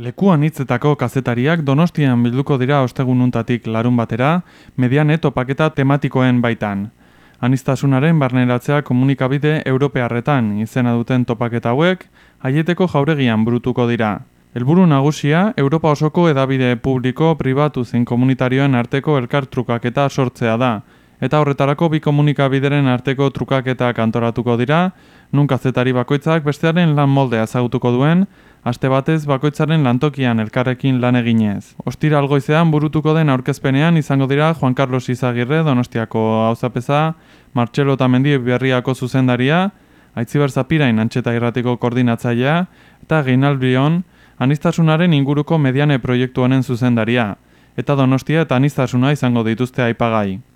Lekuan hitzetako kazetariak donostian bilduko dira ostegununtatik larun batera, median topaketa tematikoen baitan. Anistasunaren barneratzea komunikabide europearretan izena duten topaketa hauek, haieteko jauregian burutuko dira. Helburu nagusia, Europa osoko edabide publiko, pribatu zein komunitarioen arteko elkartrukaketa sortzea da, eta horretarako bi komunikabideren arteko trukaketa kantoratuko dira, nun kazetari bakoitzak bestearen lan moldea zautuko duen, aste batez bakoitzaren lantokian elkarrekin lan eginez. Ostira algoizean burutuko den aurkezpenean izango dira Juan Carlos Izagirre Donostiako hauzapeza, Martxelo Tamendi berriako zuzendaria, Aitziber Zapirain antxeta irratiko koordinatzailea, eta Geinalbion, anistasunaren inguruko mediane proiektuanen zuzendaria, eta Donostia eta anistasuna izango dituzte aipagai.